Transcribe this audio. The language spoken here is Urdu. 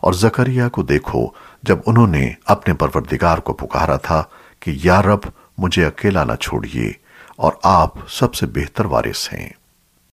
اور زکریا کو دیکھو جب انہوں نے اپنے پروردگار کو پکارا تھا کہ، یا رب، مجھے اکیلا نہ چھوڑیے اور آپ سب سے بہتر وارث ہیں۔